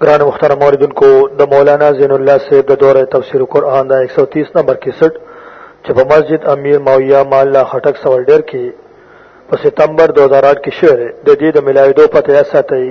گران مختار موردن کو دا مولانا زین اللہ سے دا دور تفسیر قرآن دا 130 نمبر کی سٹ چھ پا مسجد امیر معاویہ محلہ خٹک سوال ڈیر کی پا ستمبر 2008 کی شعر دا دید ملائی دو پتہ ایسا تی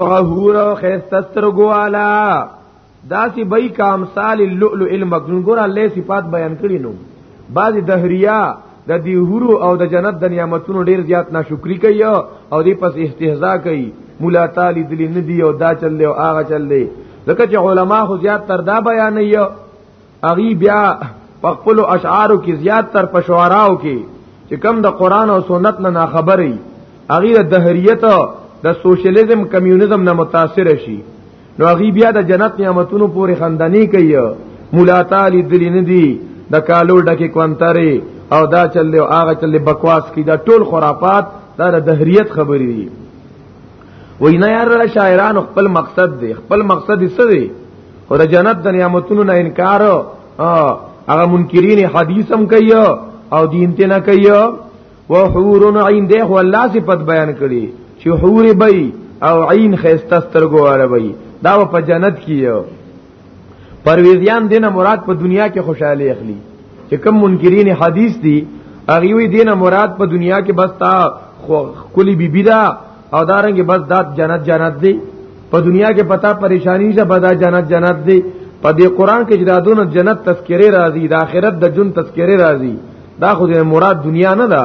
غهور او خسترګو والا داسې بې کام سال اللؤلؤ المكنون ګور الله صفات بیان کړی نو بعض دهریا د دې هورو او د جنت د نعمتونو ډیر زیات ناشکری کوي او دې پس استهزاء کوي مولا تعالی دلی ندی او دا چل له هغه چل له ځکه چې علما خو زیات تر دا بیان یو اغي بیا په خپل اشعارو کې زیات تر پښواراو کې چې کم د قران او سنت نه خبرې اغي د دهریت د سوشلیزم کمیونیزم نه متاثر شي نو اغي بیا د جنت نعمتونو پورې خندنی کوي مولا تعالی دلی نه دی د کالو ډکه کوانتره او دا چل او هغه چل بکواس کی دا ټول خرافات دا د دهریت خبرې دي وای نه یار شاعران خپل مقصد دی خپل مقصد یې څه دی او د جنت د نعمتونو نه انکار هغه منکرین حدیث هم کوي او دین ته نه کوي او حور عین ده هو الله صفت بیان کړي چې حور بی او عین خيسته سترګو واره بی دا په جنت کې پرویزیان دینه مراد په دنیا کې خوشاله اخلي چې کوم منکرین حدیث دي هغه وی دینه مراد په دنیا کې بس تا کلی بی بی دا او دارنګ بس دا جنت جنت دی په دنیا کې پتا پریشانی شه بدا جنت جنت دی په دې قران کې جدادونه جنت تذکره راځي د آخرت د جن تذکره راځي دا خو دې مراد دنیا نه ده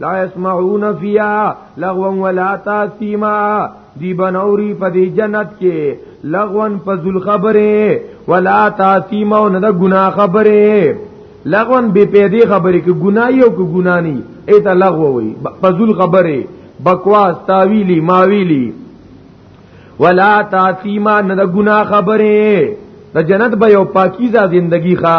لا يسمعون فيها لغوا ولا تاسيما دی بنوري په دې جنت کې لغوا په ذل خبره ولا تاسيما او نه د ګنا خبره لغوا به پیدي خبره کې ګنا یو کې ګنا نه ایت لغوا وي په ذل خبره بکواس تاویلی ماویلی ولا تاسیما نه د ګنا خبره د جنت به یو پاکیزه زندگی ښا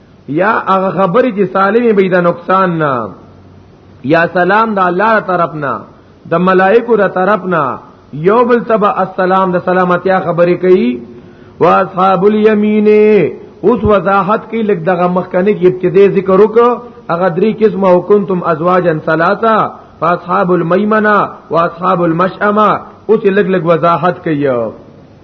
یا هغه خبرې چې سالمې به د نقصان نه یا سلام د الله طرف نه د ملائکو د طرف نه یو بل تبع السلام د سلامتیا خبرې کوي واصحاب الیمین اوس وضاحت کې لګ دغه مخکنه کې ابتدای ذکر وکړه هغه درې قسمه او کنتم ازواجا ثلاثه فاصحاب المیمنه واصحاب المشأمه اوس لګ لګ وضاحت کوي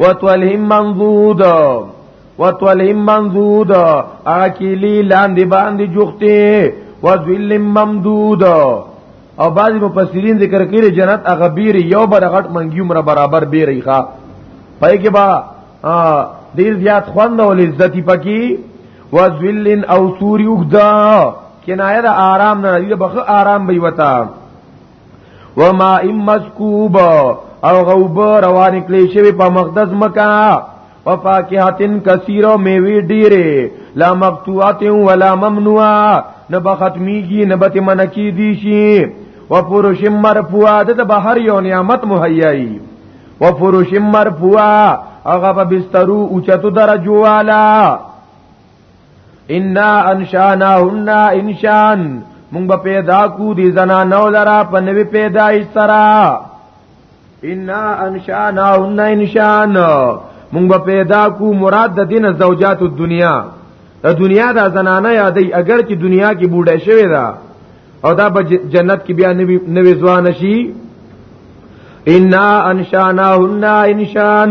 وتولهم منضود وتولهم منضود هغه کیلی لاندې باندې جوخته وذل ممدود او بعض مفسرین ذکر کړي جنت هغه بیر یو برغټ منګیو مر برابر بیرې ښا پای کې با ډیر زیات خوند او لذت پکې وذل او سوری وګدا کنایه د آرام نه دی بخ آرام به وتا وما ام مسکوب او غوب روان کلی شوی په مقدس مکا او فاکهاتن کثیره میوه ډیره لا مقطوعات ولا ممنوعه نه به ختمیږي نه به منکی دي شي و فروش مرفوعه د بهر یو نعمت مهیایي و فروش مرفوعه هغه په بسترو اوچتو درجو والا ان انشاناهن انشان مونږ به پیدا کو دي زنا نو لرا په نوی پیدایش سره ان انشاناهن انشان مونږ به پیدا کو مراد د دین زوجات الدنیا د دنیا د زنانه یادې اگر چې دنیا کې بوډه شوی دا او دا به جنت کې بیا نوی نوی ځوان شي ان انشاناهن انشان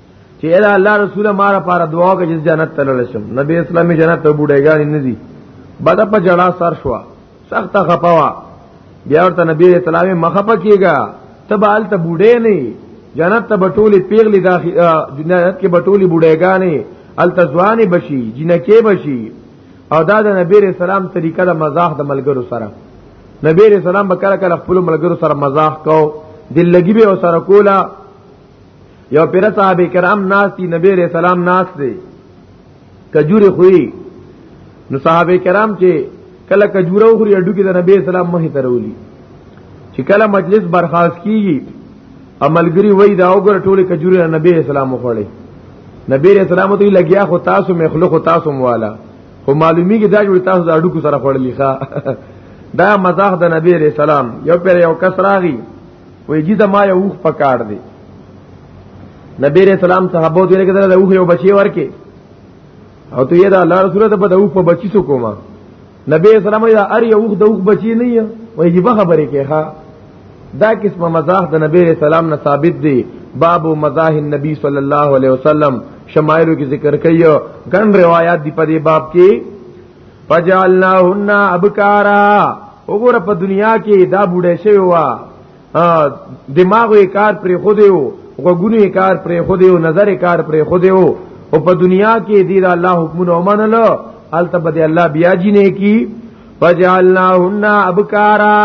چې دا الله رسول ما را پاره دعا کوي چې جنت ته لاړ شم نبی اسلامي جنت ته بډایګانی نه دي بعد په جړا سر شو سخت خپوا بیا ورته نبی اسلامي مخه پکېګا تبال ته بډې نه جنت ته بټولي پیغلي داخلي جنت کې بټولي بډایګانی التزوان بشي جنکه بشي او دا د نبی رسول الله طریقه د مزاح د ملګرو سره نبی رسول الله بکره کله خپل ملګرو سره مزاح کو دل لګي به سره کولا یو پیر صاحب کرام ناس دی نبی علیہ السلام ناس دی کجوره خوې نو صاحب کرام چې کله کجوره خوري اډو کې د نبی اسلام مه ترولي چې کله مجلس برخاست کیږي عملګری وای دا وګړه ټوله کجوره نبی اسلام خوړي نبی اسلام ته لګیا خو تاسو مخلوق تاسو موالا خو معلومی کې دا جوړ تاسو د اډو کو سره خوړلې ښا دا مزاح د نبی رسول الله یو پر یو کس راغی وې جی زما یو وخ پکار دی نبی رسول الله صحابه دې کې دا وخ یو بچي ورکه او ته یې دا الله رسول ته په دا وخ په بچی سو کوما نبی رسول الله دا ار یو وخ د وخ بچی نه یې وې جی خبره کې ها دا قسمه مزاح د نبی رسول الله نه ثابت دی باب مزاح النبی صلی الله علیه وسلم شمایلو کې ذکر کایو ګن روایت دی په دې باب کې فجعلناهن ابکارا وګوره په دنیا کې دا بوډه شوی و دماغ یې کار پر خو دیو غوګونو یې کار پر خو دیو نظر یې کار پر خو دیو او په دنیا کې دی دا الله حکمونه ومنلو الته به الله بیا جنې کی فجعلناهن ابکارا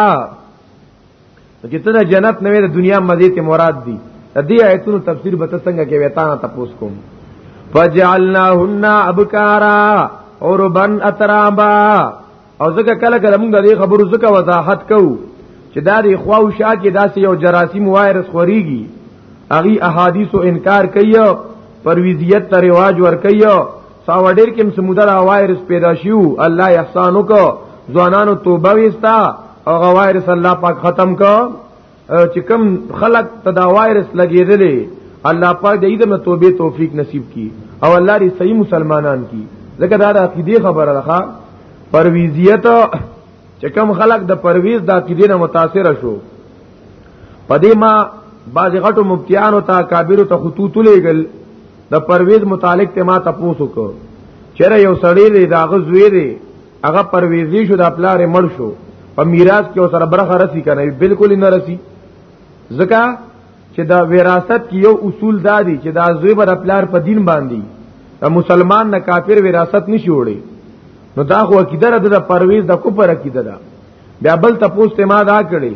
چې ته د جنت نه د دنیا مزه ته مراد دي د دې آیتونو تفسیر به څنګه کې وتانه تاسو کوم فجعلناهن ابکارا عربن اترابا او ځکه کله کله موږ د دې خبرو ځکه وضاحت کوو چې دا د خواو شا کې داسې یو جراثیم وایرس خوريږي اغي احادیث او انکار کوي پرویزیت ته رواج ور کوي ساوډیر کې سموده دا وایرس پیدا شیو الله احسان وکړو ځوانانو توبه وستا او غا وایرس الله پاک ختم کو چې کم خلق تدا وایرس لګیدلې الله پاک دې دې توبه توفیق نصیب کی او الله دې صحیح مسلمانان کی لکه دا د عقیده خبره ده پرویزیت چې کم خلق د پرویز د عقیده نه متاثر شو پدې ما بعض غټو مفتیانو ته کابیرو ته خطوط لېګل د پرویز متعلق ته ما تاسو کو چیرې یو سړی دی دا غزوی دی هغه پرویزی شو د خپل مړ شو په میراث کې سره برخه رسی کنه بالکل نه رسی ځکه چې دا وراثت کې یو اصول دادی چې دا زوی بر خپل په دین باندې دا مسلمان نه کافر وراثت نشي وړي نو دا خو عقیده را ده پرویز د کوپر عقیده ده بیا بل تاسو ته ما دا کړی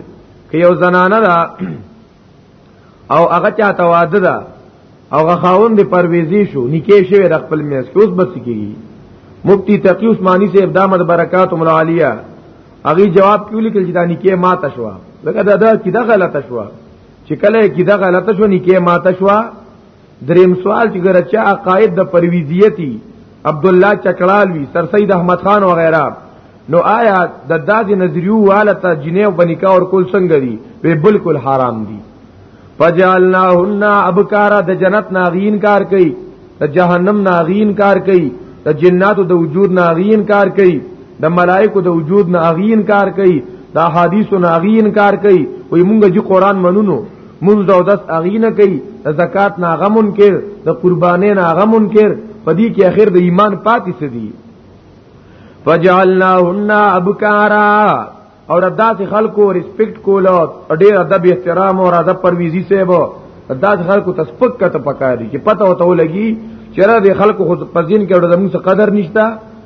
که یو زنانه ده او هغه چاته واده ده او هغه خاون د پرويزي شو نکې شوی د خپل میس اوس بس کیږي مفتی تقی عثماني سے ابدامت برکات ملعالیه هغه جواب کیو لیکل چې دا نکې ما تشوا لکه دا دا کیدا غلطه شوا چې کله کیدا غلطه شو نکې ما تشوا دریم سوال چې ګرچا عقاید د پرویزیتی عبد الله چکړالوی سر سید احمد خان و غیره نو آیا د داسې نظریو والته جنیو بنکا اور کول څنګه دي وی بالکل حرام دي فجعلناهن ابکارا د جنت ناغین کار کوي د جهنم ناغین کار کوي د جناتو د وجود ناغین کار کوي د ملائکو د وجود ناغین کار کوي د احادیثو ناغین کار کوي وي مونږ جی قران منونو منځ او دس اغینه کوي د زکات نه هغه منکر د قربانې نه هغه منکر پدې کې اخر د ایمان پاتې سدي فجعلناهن ابکارا او داس خلکو ریسپیکټ کولو ډېر ادب احترام او ادب پرویزی سیبو داس خلکو تسپک کته پکاري چې پته وته لګي چیرې د خلکو خود پزین کې ډېر موږ قدر نشتا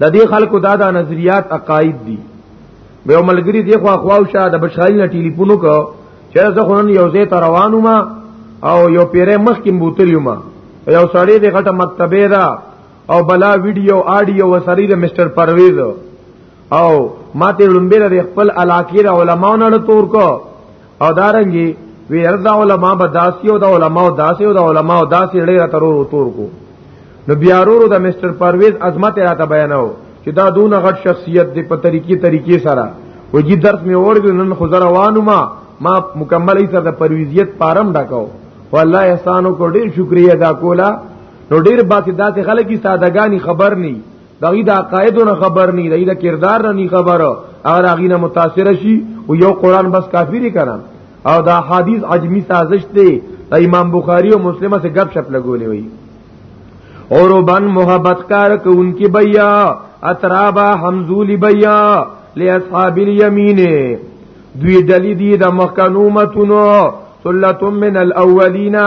د دې خلکو دا د نظریات عقاید دي به عملګری دی خو اخواو شه د بشایل نه ټلیفون وکړ چې زه خو نن یو ځای ته روانم او یو پیره مخ کې بوتلیوم یو سړی د غټه مکتبه دا او بلا ویډیو آډیو وسری د مستر پرویز او ماته لومبه د خپل علاقې د علماونو له تور کو او دارنګي وی اردا علماء به داسي او د علماء داسي او د علماء داسي ډیره ترور تور کو نو بیا ورو د مستر پرویز عظمت راته بیانو چې دا دون غټ شخصیت دی په طریقې طریقې سره وجی درس می اورګل نن خو روانو ما ما مکمل ای سره د پرویزیت پارم ډکاو والله احسانو کو ډیر شکریا دا کولا نو ډیر باقی داسې خلک سادهګانی خبر نه دغه د عقایدونو خبر نه دی د کردار نه خبر او هغه نه متاثر شي او یو قران بس کافی نه کړم او دا حدیث عجمی سازش دی د امام بخاری او مسلمه سے غب شپ لګولې وي اور بن محبت کار کو ان کی بیا اترابا حمزول بیا لاصحاب الیمین دوی دلی دی د مخکنومتونو ثلتم من الاولینا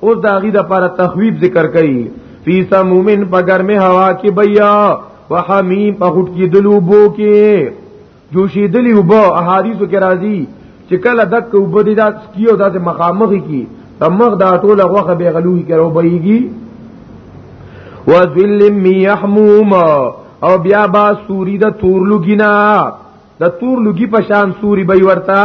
اوس دا غي د پر تخویب ذکر کړي فی سمومن په ګرمه هوا کې بیا وحمیم په غټ کې دلو بو کې جوشي دلی وبو احادیثو کې راځي چې کله دک وبو دي دا کیو داسې مخامخي کی تمغ دا ټول غوخه به غلوې کرو بېږي وذل می يحموم او بیا با سوری د تور لګینا د تور لګی په شان سوری به ورتا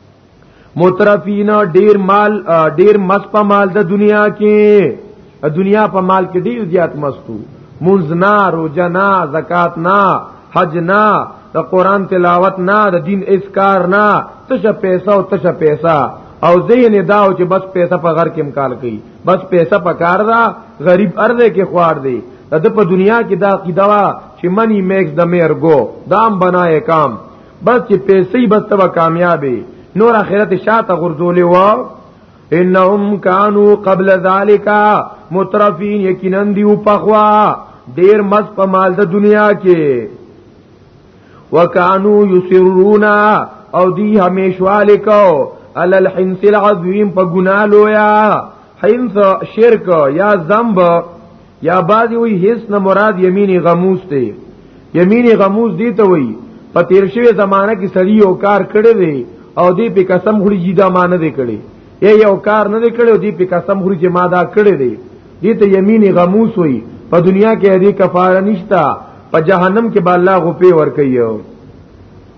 مترفین ډیر مال ډیر مس په مال د دنیا کې دنیا په مال کې ډیر زیات مستو منزنا روجنا زکات نا حج نا د قران تلاوت نا د دین اسکار نا تش پیسہ او تش پیسہ او ذهن دا او چې بس پیسہ په غر کې امکان کوي بس پیسہ په کار دا غریب ارزه کې خوار دی د په دنیا کې دا قیدوا چې منی میکس د میر گو دام بنائے کام بس چې پیسې بس تبا کامیابې نور اخرت شاته غرزولې و انهم کانوا قبل ذالک مترفین یقینا دی او پخوا ډیر مز په مال د دنیا کې وکانو یسرون او دی همیشواله کو علی الحنس العظیم په ګنا لویا حنس شرک یا ذنب یا بعضی وی هیڅ نه مراد یمین غموس ته یمین غموس دی ته وی په تیر شوی زمانہ کې سړی یو کار کړی دی او دی په قسم خوري چې دا مان نه کړی یا یو کار نه کړی او دی په قسم خوري چې ما دا کړی دی دی ته یمین غموس وی په دنیا کې دې کفاره نشتا په جهنم کې به الله غو په ور کوي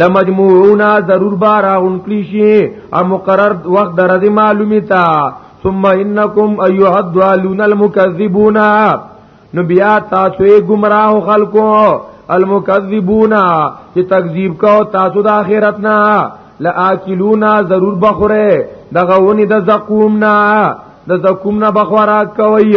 لمجموعون ضرور بارا انکلی شي او مقرر وخت درځي معلومي تا ثم انکم ايها الضالون المكذبون نو بیا تاسو یې گمراه خلکو المکذبون چې تکذیب کو تاسو د آخرت نه لاکلونا ضرور بخوره دغه ونی د زقوم نه د زقوم نه بخورا کوي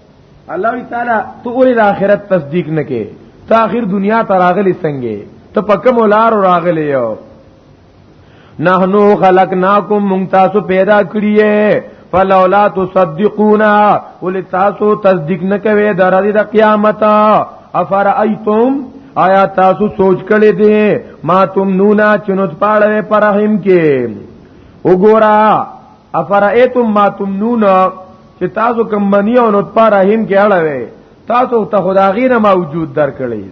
الله تعالی ته اوري د آخرت تصدیق نه کې ته آخر دنیا ته راغلی څنګه ته پکم لار راغلی یو نحنو خلقناکم مونږ تاسو پیدا کړی فلولا تصدقونا ول تاسو تصدیق نه کوي درې د قیامت افرایتم آیا تاسو سوچ کړی دی ما تم نونا چنوت پاړې پرهم کې وګورا افرایتم ما تمنون چې تاسو کوم منی او نطفه رحم کې اړوي تاسو ته خدای نه موجود درکړي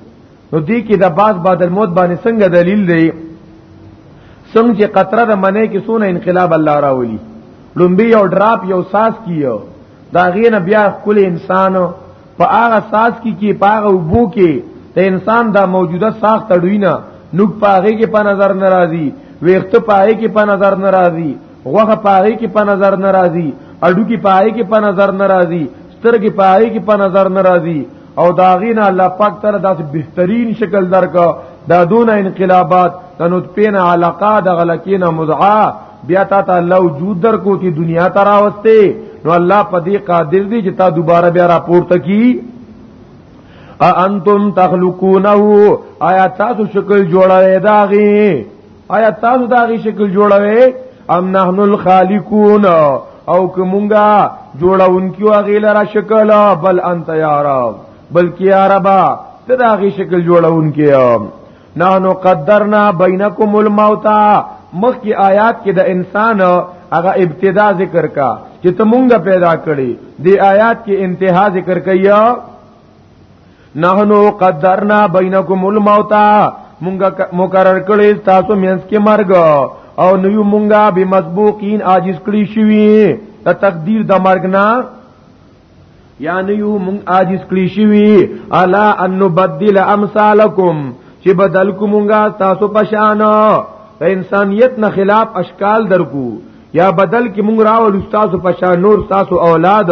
نو دې کې د باز بعد الموت باندې څنګه دلیل دی څنګه چې قطره د منې کې سونه انقلاب الله راولي لومبي یو ډراپ یو ساس کیو دا غینه بیا کل انسان په هغه ساس کې کې په هغه وبو کې د انسان دا موجوده ساخ تړوینه نوک پاغه کې په نظر ناراضي ویخت پاغه کې په نظر ناراضي غوخه پاره کې په نظر ناراضي اډو کې پاره کې په نظر ناراضي سترګې پاره کې په نظر ناراضي او داغینا الله پاک تعالی داسې بهترین شکل درکا دا دون انقلابات د نطفین علاقه د غلکین مزعا بیا تا ته الله وجود در کو تی دنیا ته راوسته نو الله په دې قادر دی چې تا دوباره بیا راپورته کی انتم تخلقونه آیا تاسو شکل جوړوي داغي آیا تاسو دا غي شکل جوړوي ام نحن الخالقون او کومګه جوړونکو هغه لرا شکل بل انت یا رب بلکی یا رب ته دا غي شکل جوړونکو نحنو قدرنا بینکم الموت مخکی آیات کې د انسان هغه ابتدا ذکر کا چې ته مونږه پیدا کړی دی آیات کې انتها ذکر کیا نحنو قدرنا بینکم الموت مونږه مقرر کړی تاسو مینس کې مرګ او نیو مونږه به مسبوقین عاجز کړی شوی د تقدیر د مرګ نه یا نیو مونږ عاجز کړی شوی الا ان نبدل امثالکم چې بدل کومونګه تاسو پشان د انسانیت نه خلاف اشکال درکو یا بدل کې مونږ راول تاسو پشان نور تاسو اولاد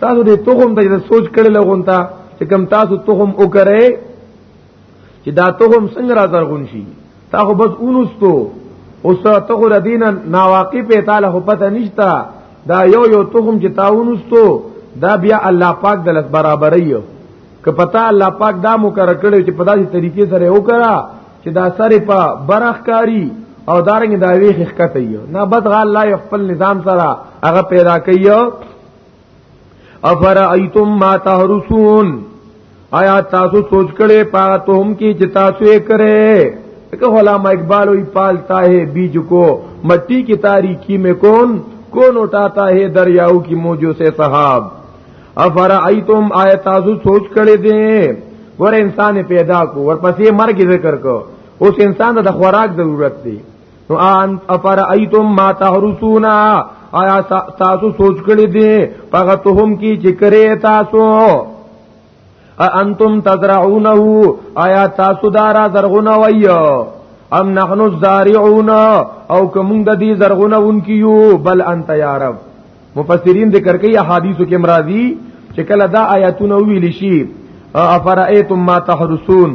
تاسو دې تخم ته سوچ کړی لغونتا چې کم تاسو تخم وکړئ چې دا تخم څنګه را زرغون شي تا خو بس اونستو اوس ته خو ردینه ناواقف تعالی خو پته نشتا دا یو یو تخم چې تا اونستو دا بیا الله پاک د لس برابرې که پتا الله پاک دا مقرر کړو چې په داسې طریقې سره وکړه چې دا سره په برخکاری او دارنګ دا ویخ ښکته یو نه بد غال لا خپل نظام سره هغه پیدا کوي افرایتم ما تحرسون آیا تاسو سوچ کړي پاغه ته هم کی چې تاسو یې کړې کہ غلام اقبال وی پالتا ہے بیج کو مٹی کی تاریکی میں کون کون اٹھاتا ہے دریاؤ کی موجو سے صحاب افرائیتم آیت تاسو سوچ کړي دي ور انسان پیدا کو ورپسې مرګ ذکر کو اوس انسان ته د خوراک ضرورت دی نو ان افر ایتم ما تحرسونا آیا تاسو سوچ کړی دی پغه ته هم کی چې کرے تاسو انتم تزرعونه آیا تاسو دارا زرغونه وایو ام نحنو الزارعون او کوم د دې زرغونه اونکیو بل انت یا رب مفسرین ذکر کوي احادیث کې مرادی چې کله دا آیاتونه ویل شي افرایتم ما تحرسون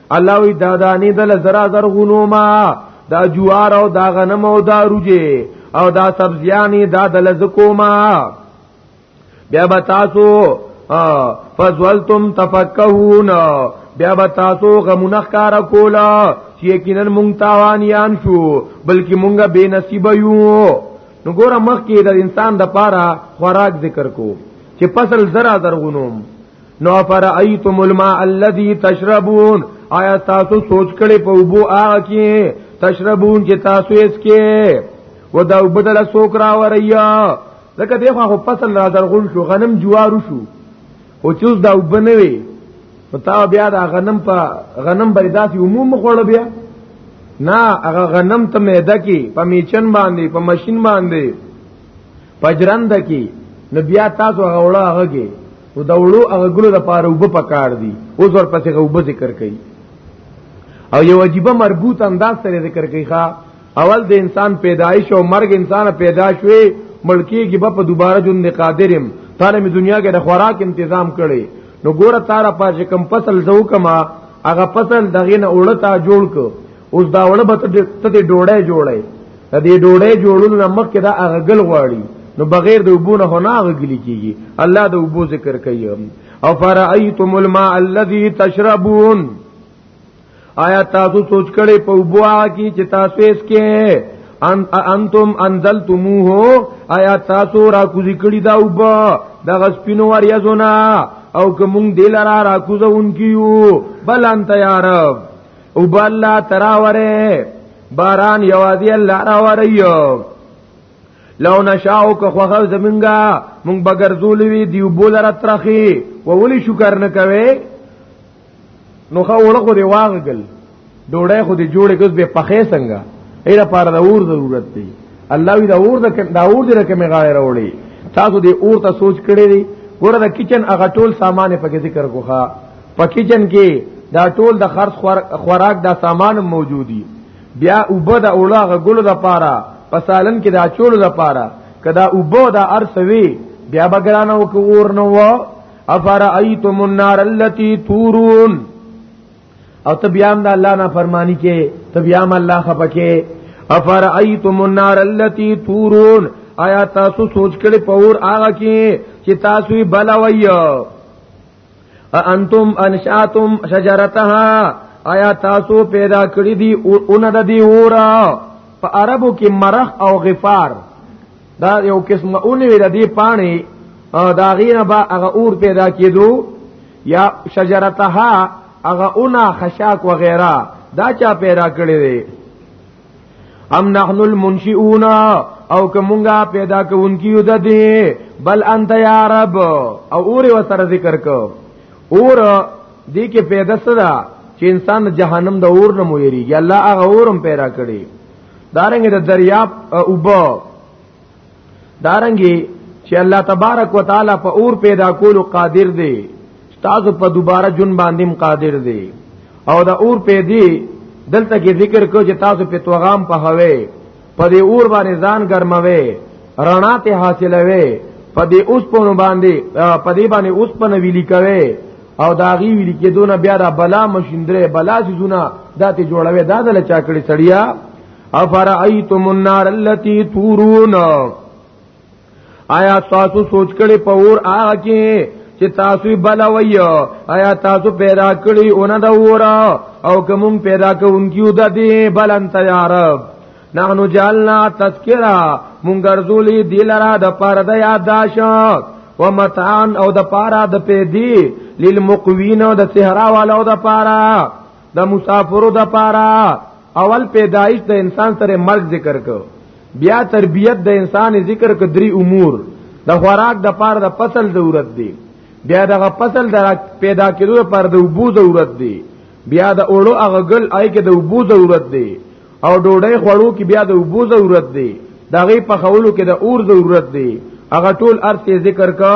الله وی دا دانی دل زرا زر غنو ما دا جوار او دا غنم او دا روجه او دا سبزیانی دا دل زکو ما بیا به تاسو فزولتم تفکهون بیا به تاسو غمونه ښکارا کولا چې یقینا مونږ تاوانیان شو بلکې مونږ بے نصیب یو نو ګوره مخ کې د انسان د پاره خوراک ذکر کو چې فصل زرا زرغونوم نو فرایتم الماء الذي تشربون آیا تاسو سوچ کړي په وبو آ کې تشربون چې تاسو اس کې و دا بدل سوک را وریا لکه دی خو فصل را درغون شو غنم جوارو شو او چوز دا وبنوي نو تا بیا دا غنم په غنم بری داسې عموم خوړ بیا نه هغه غنم ته میده کې په میچن باندې په ماشين باندې پجرند کې نو بیا تاسو هغه وړه هغه کې او دا وړو هغه ګلو د پاره وب پکار دي اوس ورپسې غوب ذکر کوي او یو عجیب مربوط انداز سره ذکر کوي ښا اول د انسان پیدایش او مرګ انسان پیدا شوی ملکی کې په دوباره جون قادرم تعالی می دنیا کې د خوراک تنظیم کړي نو ګوره تارا پاج کم فصل زو کما هغه فصل دغه نه اولتا جوړ کو اوس دا وړه به ته دې ډوړې جوړې د دې ډوړې جوړولو نه مخکې دا اغګل غواړي نو بغیر د وبونه هو نه اغګلی کیږي الله د وبو ذکر کوي او فرایتم الماء الذي تشربون آیا تاسو سوچ کړي په وبو کې چې تاسو اس کې ان انتم انزلتموه آیا تاسو را کوزي کړي دا وبا د غسپینو وریا زونه او کوم دل را را کوزون کیو بل انت یارب او بل تراوره باران یوازې الله راوریو لو نشاو که خوخه زمونږه مونږ بغیر زولوي دیو بول را ترخی و ولی شکر نه کوي نو خو وړه خو دی واغګل ډوړې خو دی جوړې کوس به پخې څنګه اې لپاره د اور ضرورت دی الله وی دا اور د دا اور دې رکه مې غاړه وروړي تاسو دې اور ته سوچ کړی دی ګوره د کچن هغه ټول سامان په کې ذکر کوخه په کچن کې دا ټول د خرڅ خوراک دا سامان موجودي بیا وبد اولاغه ګلو د پاره په سالن کې دا چولو د پاره کدا وبو دا ارسوي بیا بګرانه وکور نو افر ایتم النار التي تورون او ته بیا هم د الله نه فرمانی کې ته بیا هم الله خپکه افر ایتم النار التي تورون آیا تاسو سوچ کړي پور هغه کې چې تاسو بلوي انتم انشاتم شجرتها آیا تاسو پیدا کړی دی اون د دی اورا په عربو کې مرخ او غفار دا یو قسم اون وی د دی پانی دا غینه با هغه اور پیدا کیدو یا شجرتها هغه اونا خشاک وغیرہ دا چا پیدا کړی دی ام نحن المنشئون او کومګه پیدا کوونکیو د دې بل انت یا رب او اور وسره ذکر کو اور دې کې پیدا سره چې انسان جهنم د اور نه مویریږي الله هغه اورم پیدا کړي دارنګ د دریاب اوبو دارنګي چې الله تبارک وتعالى په اور پیدا کولو قادر دی تاسو په دوباره جون باندې قادر دی او دا اور پیدي دلته کې ذکر کو چې تاسو په توغام په هوي په دې اور باندې ځان ګرموي رڼا ته حاصلوي په دې اوس په باندې په دې باندې اوس په ویلي کوي او داغي ویلي کې دونه بیا دا بلا مشندره بلا سيزونه داتې جوړوي دا دل چا کړی سړیا افرایتم النار التي تورون آیا تاسو سوچ کړي په اور آ کې چې تاسو بلوي آیا تاسو پیدا کړی اون دا ورا او کوم پیدا کوونکیو د دې بلن تیار نحنو جعلنا تذکرہ مونږ ګرځولې دلرا د پاره د یاداش و متان او د پاره د پیدي للمقوین او د صحرا والو د پاره د مسافرو د پاره اول پیدایش د انسان سره مرګ ذکر کو بیا تربیت د انسان ذکر کو درې امور د خوراک د پاره د فصل ضرورت دی بیا دغه فصل د پیدا کېدو لپاره د وبو ضرورت دی بیا د اوړو هغه ګل آی کې د وبو ضرورت دی او ډوډۍ خوړو کې بیا د وبو ضرورت دی دغه په خولو کې د اور ضرورت دی هغه ټول ارث ذکر کا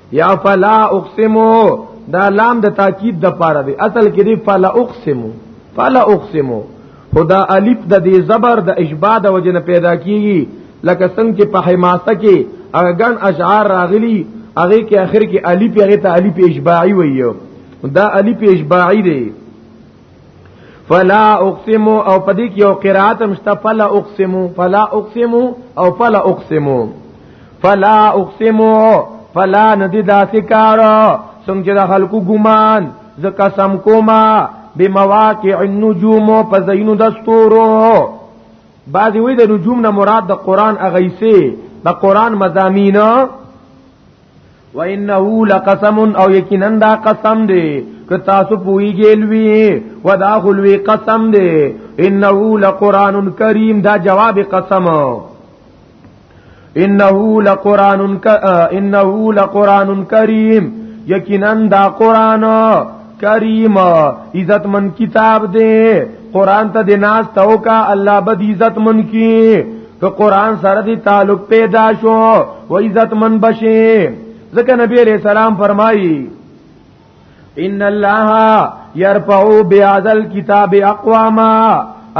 یا فلا اقسمو دا لام د تاکید د پاره دی اصل کې دی فلا اقسمو فلا اقسمو خدا الف د دې زبر د اشباع د وجنه پیدا کیږي لکه څنګه چې په حماسه کې هغه ګن اشعار راغلي هغه کې اخر کې الف هغه ته الف اشباعي وایو دا الف اشباعي دی فلا اقسم او پدې کې یو قرات مشته فلا اقسم فلا اقسم او فلا اقسم فلا اقسم فلا ندی داسې کار څنګه د خلکو ګمان ز قسم کوما بمواقع النجوم په زینو د ستورو بعضی وی د نجوم نه مراد د قران اغیسه د قران مزامینه وانه لقسم او یقینا دا قسم دی که تاسو پویږئ لوی ودا خلوی قسم دی انه لقران کریم دا جواب قسم انه لقران انه لقران کریم یقینا دا قران کریم عزت من کتاب دی قران ته د ناس توکا الله بد عزت من کی ته قران سره دی تعلق پیدا شو و عزت من بشي ځکه نبی عليه السلام فرمایي ان الله يرفع بهذا الكتاب اقواما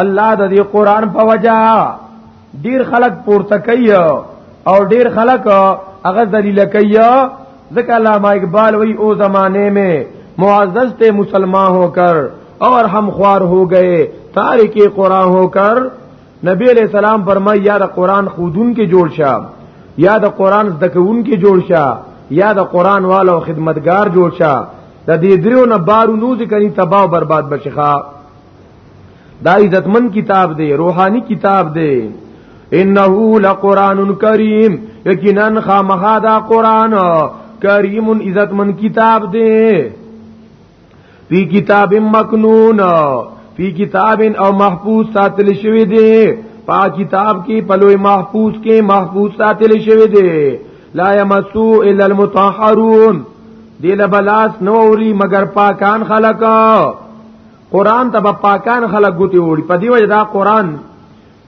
الله د دې قران په وجا ډیر خلک پورته کوي او ډیر خلک هغه ذلیل کوي ځکه علامه اقبال وی او زمانه میں معزز تے مسلمان ہو کر اور ہم خوار ہو گئے تارک قرآن ہو کر نبی علیہ السلام فرمای یا د قران خودون کې جوړ شه یا د قران زدکون کې جوړ شه یا د قران والو خدمتگار جوړ شه د دې دریو نه بارو نو ځکري تباہ او برباد بشخا دا عزتمن کتاب دی روحانی کتاب دی انه لقران کریم یقینا خامخا دا قران کریم عزتمن کتاب دی فی کتاب مکنون فی کتاب او محفوظ ساتل شوی دی پا کتاب کې پلوې محفوظ کې محفوظ ساتل شوی دی لا یمسو الا المطهرون دی لبلاس نوری مگر پاکان خلقا قران ته پاکان خلق ګوتی وړي په دی وجه دا قران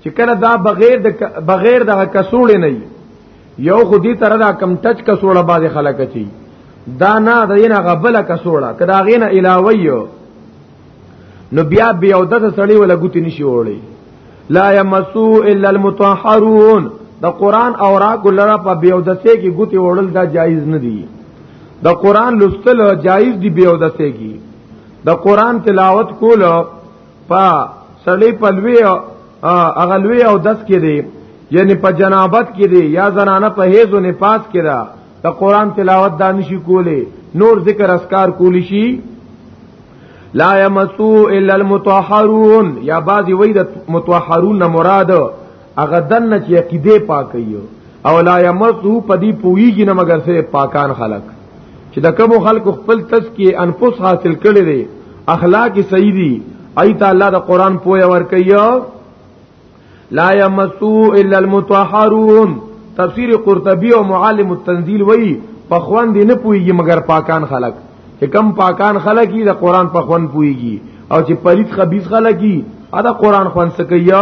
چې کله دا بغیر د بغیر د کسوړې نه یو خو دې تر دا کم ټچ کسوړه باندې خلک چي دا نه د ینه غبل کسوړه کدا غینه علاوه یو نو بیا بیا د سړی ولا ګوتی نشي وړي لا یمسو الا المطهرون د قران اوراق لره په بیا د سه کې ګوتی وړل دا جایز نه دی د قران لوستل جایز دی بیا د سه کې د قران تلاوت کول پا سړی پلوی اغلوی او دس کې دی یعنی په جنابت کې دی یا زنانه په هیزو نه پاس کې ده د قران تلاوت دانشي کولی نور ذکر اسکار کولی شي لا یمسو الا المطهرون یا بعضی وای د مطهرون مراد هغه دنه چې عقیده پاکي او لا یمسو پدی پویږي نه مگر سه پاکان خلق چې د کوم خلق خپل تزکیه انفس حاصل کړي دي اخلاق صحیح دي ایت الله د قران پوهه ور کوي لا یمسو الا المطهرون تفسیر قرطبی او معالم التنزیل وی په خوان دي نه پويږي مگر پاکان خلق چې کم پاکان خلق دي د قران په خوان پويږي او چې پلیت خبيث خلق دي دا قران خوان سکیا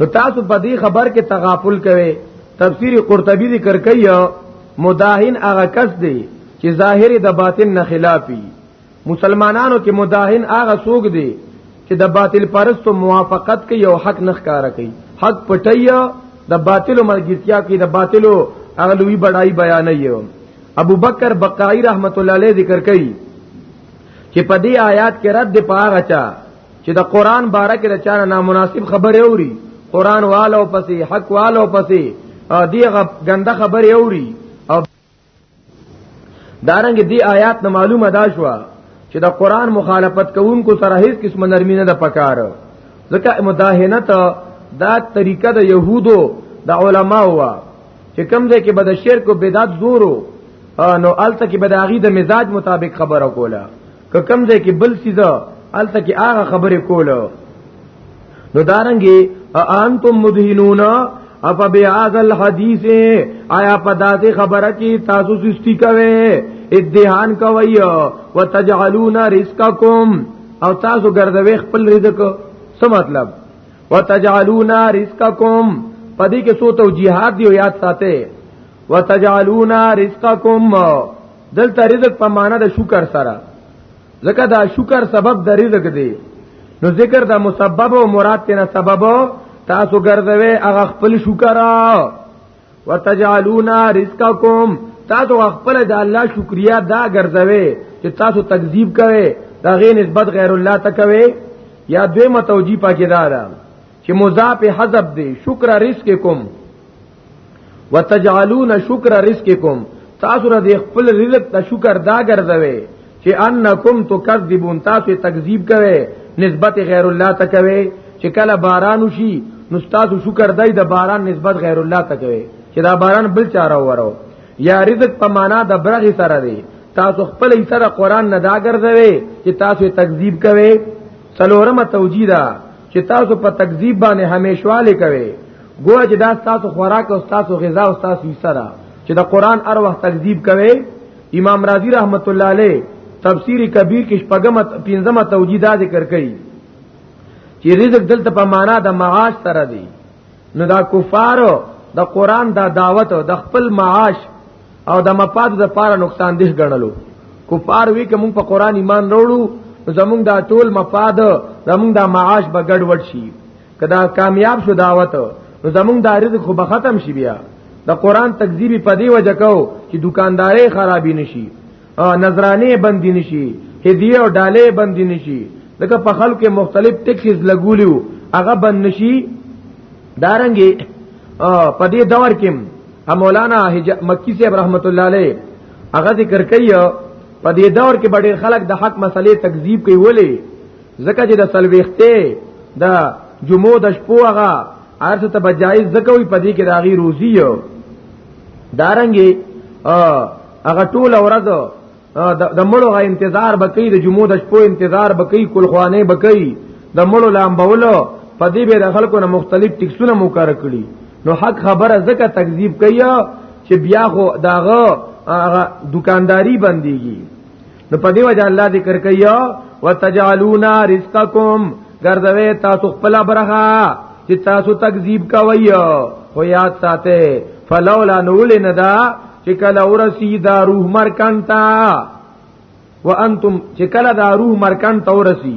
نو تاسو په دې خبر کې تغافل کوئ تفسیر قرطبی ذکر کوي مداهن هغه کس دی چې ظاهر د باطن نه خلافي مسلمانانو کې مداهن هغه څوک دی چې د باطل پرستو موافقت کوي او حق نه ښکارا کوي حق پټیا د باطلو ملګرتیا کوي د باطلو اغلوی بڑای بیان یو ابو بکر بقای رحمت الله علیه ذکر کوي چې په دې آیات کې رد په هغه چا چې د قران باره کې د چا نامناسب خبره اوري قران والو پسې حق والو پسې دیغه غنده خبره اوري او دارنګ دی آیات نه معلومه دا شو چې د قران مخالفت کوونکو سره هیڅ قسم نرمي نه د پکار ځکه مداهنت دا طریقه د يهودو د علماو چې کم ځای کې به د شرک او بدعت زورو نو الته کې به د هغه د مزاج مطابق خبره کوله که کم ځای کې بل سیزه الته کې هغه خبره کوله نو دارنګي انتم مدهنون اف بیاذ الحدیث آیا په داسې خبره کې تاسو سستی کوي ادهان کوي وتجعلون رزقکم او تاسو ګرځوي خپل رزق څه مطلب وتجعلون رزقکم پدې کې سو توجیهات دی یاد ساته وتجعلون رزقکم دلته رزق په معنا د شکر سره ځکه دا شکر سبب د رزق دی نو ذکر دا مسبب او مراد تینا سبب تاسو ګرځوي هغه خپل شکر وتجعلون رزقکم تاسو خپل د الله شکریا دا ګرځوي چې تاسو تکذیب کوي دا غي نسبت غیر الله ته کوي یا دوی متوجی پکې دا ده چې مضاف حذف دی شکر رزقکم وتجعلون شکر رزقکم تاسو را دې خپل رزق ته شکر دا ګرځوي چې انکم تکذبون تاسو تکذیب کوي نسبت غیر الله ته کوي چې کله باران وشي نو تاسو شکر دای د باران نسبت غیر الله ته کوي چې دا باران بل چاره ورو یا رزق په معنا د برغي سره دی تاسو خپل یې سره قران نه دا ګرځوي چې تاسو تکذیب کوي څلورمه توجیدا چې تاسو په تکذیب باندې همیشواله کوي ګویا چې دا تاسو خوراک او تاسو غذا او تاسو یې سره چې د قران ار وخت تکذیب کوي امام رازی رحمت الله علیه تفسیر کبیر کې شپږم پنځمه توجیه دا ذکر کړي چې رزق دلته په معنا د معاش سره دی نو دا کفار د قران دا دعوت او د خپل معاش او د مفاد د پاره نقصان ده ګڼلو کفار وی کوم په قران ایمان وروړو زمونږ دا ټول مفاد زمونږ دا معاش به ګډ وډ شي کدا کامیاب شو دعوت نو زمونږ د رزق خو به ختم شي بیا د قران تکذیبی په دی وجه کو چې دکاندارې خرابې نشي نظرانه بندي نشي هدیه او ډالې بندي نشي دغه په خلکو مختلف ټیکسز لګولیو هغه بند نشي دارنګي په دې دور کې مولانا مکی صاحب رحمت الله علیه هغه ذکر کوي په دې دور کې ډېر خلک د حق مسلې تکذیب کوي ولې زکه چې د سلويخته د جمعو د شپو هغه ارث ته بجایز زکه وي پدې کې راغي روزي یو دارنګي هغه ټول ورځ د مړو غا انتظار بکې د جمعو د شپو انتظار بکې کول خوانه بکې د مړو لامبولو پدې به د خلکو نه مختلف ټیکسونه مقرر کړي نو حق خبره زکه تکذیب کوي چې بیا خو داغه دکانداری بنديږي نو په دې وجه الله ذکر کوي وتجعلون رزقکم ګرځوي تاسو خپل برخه چې تاسو تکذیب کوي خو یاد ساته فلولا نول ندا چې کله ورسی دا روح مرکان تا وانتم چې کله دا روح مرکان تا ورسی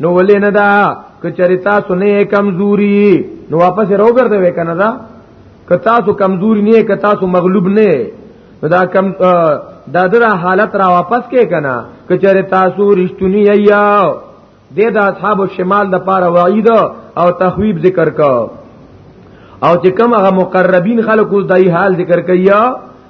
نو ولې نه دا کچری تاسو نه کمزوري نو واپس راوګرځه وکنه دا که تاسو کمزوري نه که تاسو مغلوب نه دا کم دا در حالت را واپس کې کنه کچره تاسو رښتونی ایا د د اصحاب الشمال د پاره وعید او تخویب ذکر کا او چې کوم هغه مقربین خلکو دای حال ذکر کیا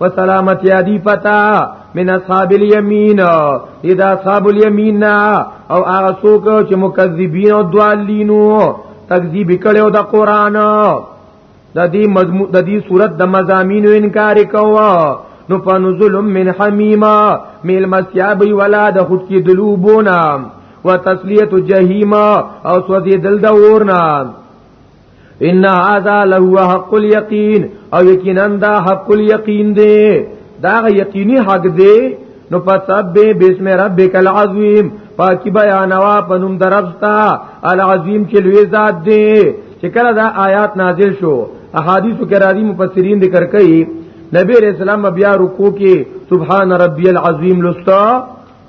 و سلامت یادی پتا من اصحاب الیمین دی دا اصحاب الیمین او هغه څوک چې مکذبین او دوالینو تکذیب کړو د قران د دې مضمون د دې صورت د مزامینو انکار کوو نو فنزل من حمیما میل مسیابی ولا د خود کی دلوبونا وتسلیت جهیما او سوزی دل د اورنا ان هذا له حق اليقين او یقینا دا حق اليقين دی دا یقیني حق دی نو پسب بسم ربک العظیم پاکی بیانوا پنوم دربستا العظیم چې لوی ذات دی چې کله دا آیات نازل شو احادیث کې راځي مفسرین ذکر کوي نبی رسول الله بیا رکوع کې سبحان ربی العظیم لستا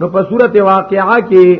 نو په سورته واقعا کې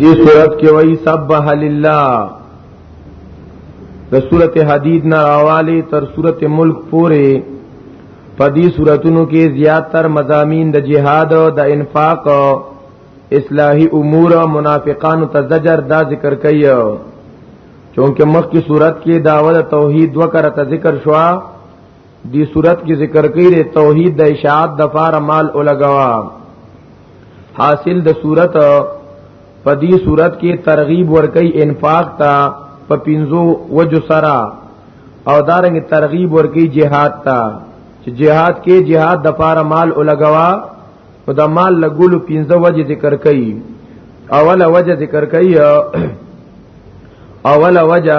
دې صورت کې وایي سبح لله د سورته حدید نه راواله تر سورته ملک پورې په دې سوراتونو کې زیات تر مزامین د جهاد او د انفاق او اصلاحي امور او منافقانو ته زجر دا ذکر کوي چونکه مخکې صورت کې داوود توحید وکړه ته ذکر شوا دی صورت کې ذکر کوي د توحید د اشاعت د فار مال اولګوا حاصل د صورت په دې صورت کې ترغیب ورکي انفاق ته په پینزو وجو سرا او دارنګ ترغیب ورکي جهاد ته چې جهاد کې جهاد د فار مال اولګوا او د مال لګولو پینزو وجه ذکر کوي اوله وجه ذکر کوي اوله وجه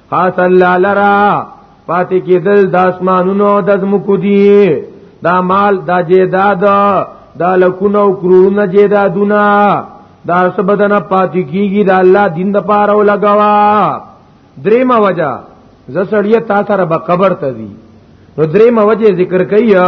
خاص الله لرا پاتې کېدل د اسمانونو د زمکو دی دا مال دا جیداد دا لکونه او کرونه جیدادونه دا سبدنه پاتې کیږي دا الله دین د پاره ولګوا دریمه وجہ زسړی تا سره به قبر ته دی نو دریمه وجه ذکر کایو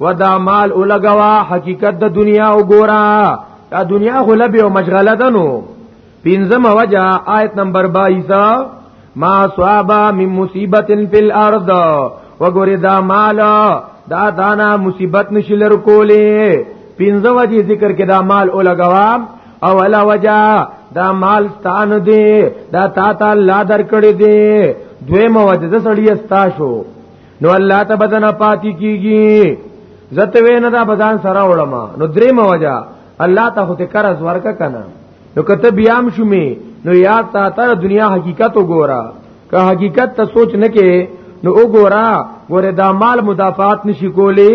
ودا مال اولګوا حقیقت د دنیا وګورا دا دنیا خو لبه او مشغله ده نو پنځم وجه آیت نمبر 22 ما صابا من مصیبت فی الارض وګوره دا مال دا دانا مصیبت نشلر کولې پنځه وجه ذکر کې دا مال اولګوا او ولا وجه دا مال ستان دی دا تا ته الله درکړي دی دویمه وجه د سړی استا شو نو الله ته بدن پاتې کیږي زته وینه دا بدن سره وړم نو درې موجا الله ته هته قرض ورکا کنه نو کته بیام شومې نو یاد تا تر دنیا حقیقت وګوره که حقیقت ته سوچ نه کې نو وګوره ګوره دا مال مدافعات نشي کولی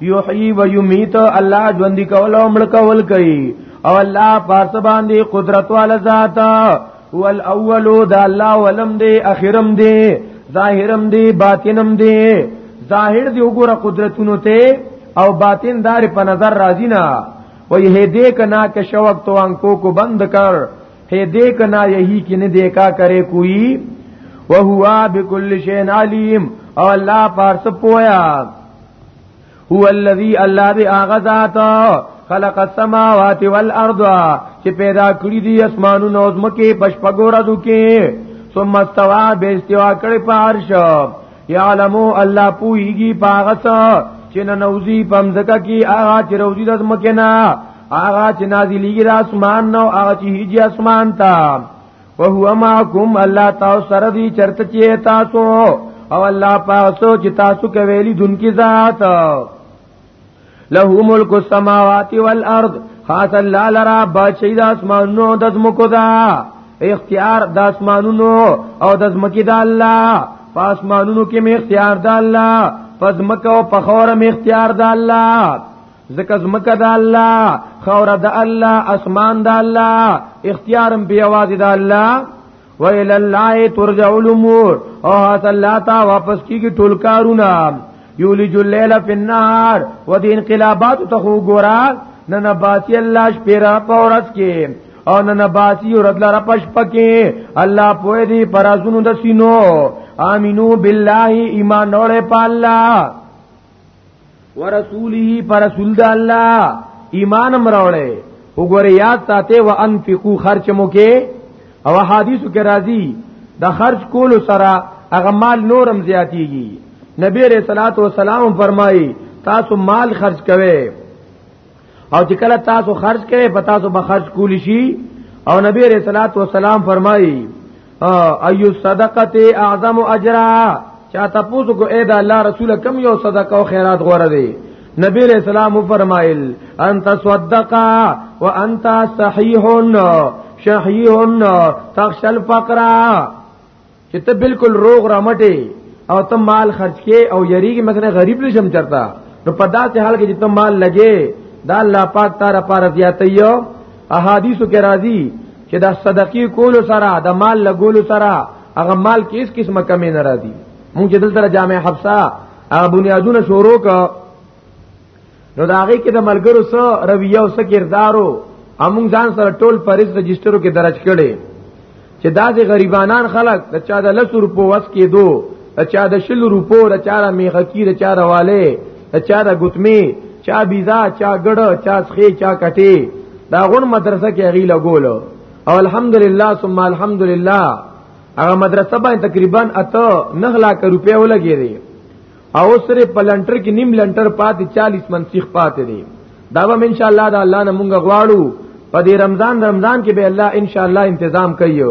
یحیی و یمیت الله ژوند کول او مړ کول کوي او الله پاس باندې قدرت والا ذات هو الاول دا الله ولم دی اخرم دی ظاهرم دی باطنم دی ظاهر دی وګوره قدرتونو ته او باطن دار په نظر راځي نه وای هدی کنا که شوق تو انکو کو بند کر هدی کنا یہی کی نه دیکا کرے کوئی وهو بكل شيء عليم او الله پارس پویا هو الذي الله دی هغه ذات خلق السماوات والارض چې پیدا کړی دی اسمانونو او زمکه پشپګو ورځو کې ثم استوى به استوا کړی په عرش يعلمو الله پويږي پاغه څه چې نوزي پمزکه کې هغه چې روزي د زمکه نه هغه چې نازلېږي د اسمان نو هغه چې هيږي اسمان ته وهو معكم الله تاسو سره دی چرته چې تاسو او الله پاسو چې تاسو کوي دونکي ذات له ملک السماوات والارض خاص الله لرا بچی د اسمانونو د زمکو دا اختیار د اسمانونو او د زمکی د الله پاسمانونو کې می اختیار د الله پزمکه او پخوره می اختیار د الله زکه زمکه د الله خوره د الله اسمان د الله اختیارم په आवाज د الله ویل الله ترجع الامور او حاصل الله تا واپس کیږي ټول کارونه یولج الليل فی النهار و دې انقلابات ته خو ګورا نه نباتی الله شپرا پورس کې او نه نباتی ورځ لره پښ پکې الله پوهې دې پرازونو د سینو امینو بالله ایمان اورې په الله ورسوله پر رسول د الله ایمان مراوړې وګوره یاد ساته و انفقو خرچ مو کې او حدیثو کې راځي د خرج کولو سره هغه مال نورم زیاتیږي نبی رسول الله صلوات و سلام فرمایي تاسو مال خرج کوئ او چې کله تاسو خرج کړئ په تاسو به خرج کولی شي او نبی رسول الله والسلام فرمایي ايو صدقه اعظم اجرا چا تاسو کو اې دا الله رسول کم یو صدقه او خیرات غوړه دی نبی علیہ السلام فرمایل انت صدقا وانت صحیح شحیح تخشل فقرا چې ته بالکل روغ رامټې او ته مال خرج کې او یریږي مثلا غریب نشم چرتا نو په داسې حال کې چې ته مال لګې دا الله پاک تعالی لپاره زیاتې یو احادیثو کې راځي چې دا صدقې کول سره د مال لګول سره هغه مال کې هیڅ قسمه کمی نه راځي مونږ دلته جامع حفصه هغه بنیادونه شروع کړ نو دا هغه کې د ملګرو سره رویه او سکردارو امون ځان سره ټول پریز رجسترو کې درج کړي چې دا چې غریبانان خلک د چا د 100 روپو وس کې دو د چا د 100 روپو د چا د میخه کې د چا د والے د چا د ګتمی چا بیزا چا ګړ چا سخی چا کټي دا غون مدرسه کې غی لګول او الحمدلله ثم الحمدلله هغه مدرسه باندې تقریبا اته 9 لک روپیا ولګی دی او سره پلنټر کې نیم لنټر پاتې 40 من سیخ پاتې دي دا به ان شاء الله دا الله نه مونږ غواړو په دې رمضان رمضان کې به الله ان شاء الله تنظیم کوي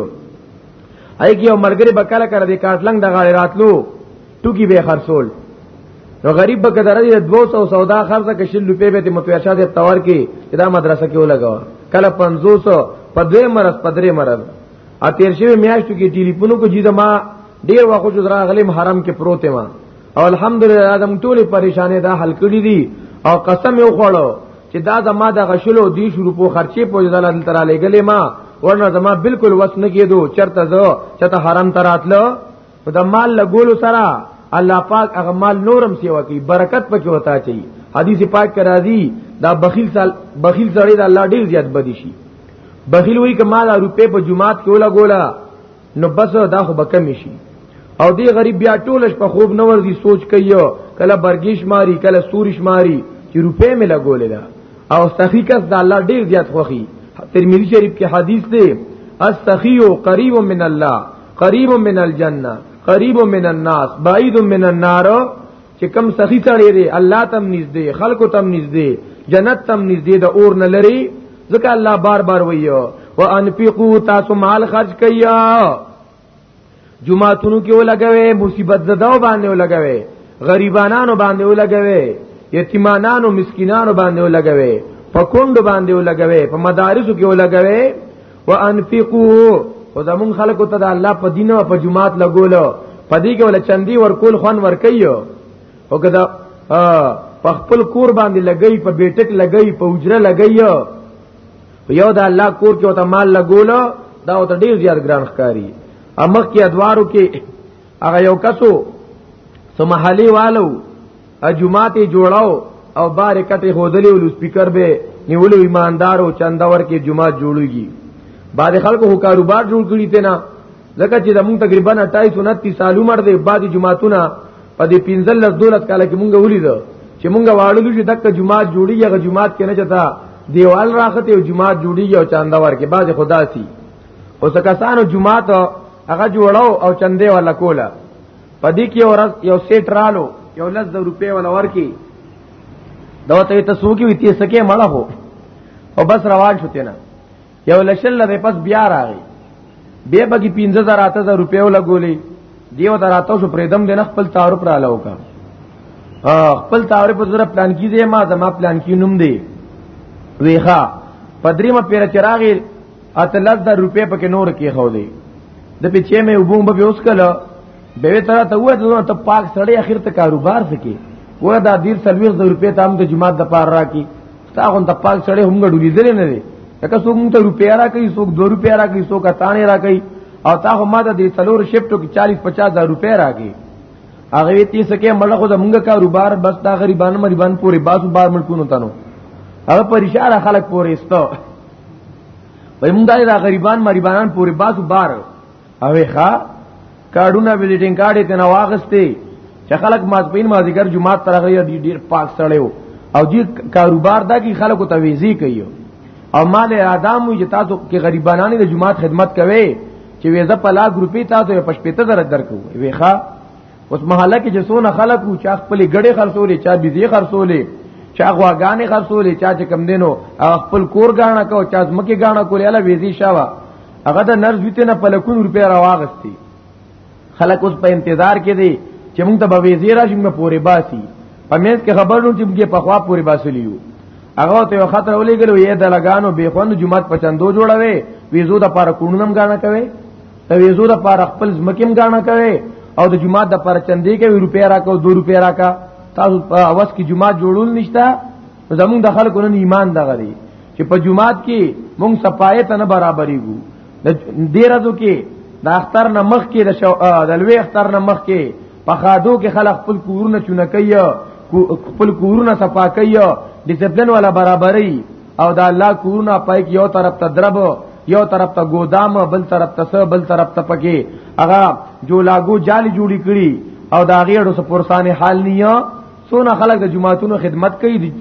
اې کې یو مرګري بکاله کړ دې کاټلنګ د غاړې راتلو ټوکی به خرصول نو غریب به کدار دې 200 سودا خرڅه کې شل روپې به ته متوشا دې تور کې دا مدرسه کې ولګا کله 500 په دوه مرز په درې مرز ا تیر شوی میاشتو کې ټلیفونو کو جیدا ما ډیر وخت چې راغلم حرم کې پروت ما او الحمدلله ادم ټول پریشانې دا حل کړې دي او قسم یو خوړو چې دا زما د غشلو دی شروع په خرچې په ځل دل تر لګلې ما ورنه زما بالکل وس نه کېدو چرته زه چته حرم تر اتلو د مال لګول سره الله پاک هغه مال نورم سیوا کوي برکت پکې وتا چي حدیث پاک کرا دي دا بخیل سال بخیل سره د الله ډیر زیات بدی شي بخیل وی کما دا روپې په جمعات کې ولا ګولا نو بس دا خو بکم شي او دی غریب بیا ټولش په خوب نه ورځي سوچ کوي کله برګیش ماری کله سورش ماری چې روپې مې لګولې ده او سخی کس د الله ډیر زیات خوخي ترمذی شریف کې حدیث دی السخی قریب من الله قریب من الجنه قریب من الناس بعید من النار چې کم سخی سړی دی الله تم نږدې خلکو تم نږدې جنت تم نږدې د اور نه لري ځکه الله بار بار ویو وانفقوا تاسو مال خرج کیا جمعهتونو کې ولګوي مصیبت زداو باندې ولګوي غریبانو باندې ولګوي یتیمانانو مسکینانو باندې ولګوي په کندو باندې ولګوي په مدارسو کې ولګوي وانفقوا خو زمون خلکو ته د الله په دین او په جماعت لګولو په دې کې ول چندي ورکول خوان ورکيو او کدا په خپل کور باندې لګي په بیٹک لګي په اجره لګي یو د الله کور کې وته مال لګولو دا وته ډیر زیات ګران ښکاری امخ کې ادوارو کې هغه یو کسو سمحالي والو اجماعت جوړاو او بار کټه خودلې ول سپیکر به نیول ایماندار او چندا ورکه جمعه جوړیږي بعد خلکو هو کاروبار جوړ کړی ته نه لکه چې زمون تقریبا 28 29 سال عمر دی بعد جمعهتونه په دې 15 دولت کال کې مونږ ولید چې مونږ واړو چې دغه جمعه جوړیږي هغه جمعه کې نه چتا دیوال راخته او جمعه جوړیږي او چندا ورکه بعد خدا سي اوس کسانو جمعه ته هغه جوړاو او چندې ولا کوله پدې کې ورځ یو سیټ رالو یو لز د روپې ولا ورکی دا ته ته سوګي وي تیسه کې مړه هو او بس روان شو تینا یو لشل له پس بیا راغی به بګي 15000 اته زر روپې ولا ګولې دیو دراته شو پرېدم دین خپل تعارف را لاو کا خپل تعارف زره پلان کیږي ما زما پلان کی نوم دی ویخا پدریمه پیر چراغی اته لږ د روپې پکې نور کې خو دی د پچې مې وبوم به اوس کله به تر ته وته ته پاک سړی اخر ته کاروبار سکی و دا دیر سلویر د روپې ته هم د جماعت د پار را کی تا غون د پاک سړی هم ګډولې دل نه دی لکه څوک ته روپې را کوي څوک 2 روپې را کوي څوک تانه را کوي او تا هم ماته د سلور شپټو کې 40 50 هزار روپې را کوي هغه وی تی سکه مړه خو د مونږه کاروبار بس دا غریبانو مریبان پورې باسو بار ملکونو تانو هغه پر اشاره خلک پورې استو وای مونږ دا غریبان مریبانان پورې باسو بار او ښا کارډونه ویزیټینګ کارت کنه واغسته چې خلک ماسپین مازیګر جمعه ترغه ډیر ډیر پاک سړیو او دې کاروبار دا کی خلکو ته ویزی کوي او مال اعدام وي چې تاسو کې غریبانانی د جمعه خدمت کوي چې ویزه په لا ګروپی تاسو په شپته در درکو ویخه اوس محله کې چې څونه خلک وو چې خپل ګړې خرڅولې چا بيزي خرڅولې چا غواګانې خرڅولې چا چې کم دینو خپل کور غاڼه کو چا ځمکه غاڼه کولې اله ویزي شاوه هغه د نرز ویته نه پلکون روپیا راواغستی خلک اوس په انتظار کې دي چې موږ ته به ویزي راشي موږ پورې باسي په مېز کې خبرو چې موږ په خوا پورې باسلیو هغه ته خطر ولېګلو یې د لګانو به خوند جمعه پچندو جوړوي ویزو د پاره کونم غاڼه کوي د ویزو د پاره خپل مکم غاڼه کوي او د جمعه د پاره چندې کوي روپیا راکو 2 روپیا راکا تاسو اوس کې جمعه جوړول نشتا زمونږ د خلکو نن ایمان دغه دی چې په جمعات کې مونږ صفایه ته نه برابرې ګو د دې راځو کې د اختر نه مخ کې د شو... د لوی اختر نه مخ کې په خادو کې خلک خپل کورونه چونه کوي خپل کورونه صفا کوي ډیسپلین ولا برابرې او دا الله کورونه پای کې یو طرف ته درب یو طرف ته ګودام بل طرف ته سه بل طرف ته پکې هغه جو لاګو جالي جوړی کړي او دا غیړو سه پرسان حال نیا سونه خلک د جماعتونو خدمت کوي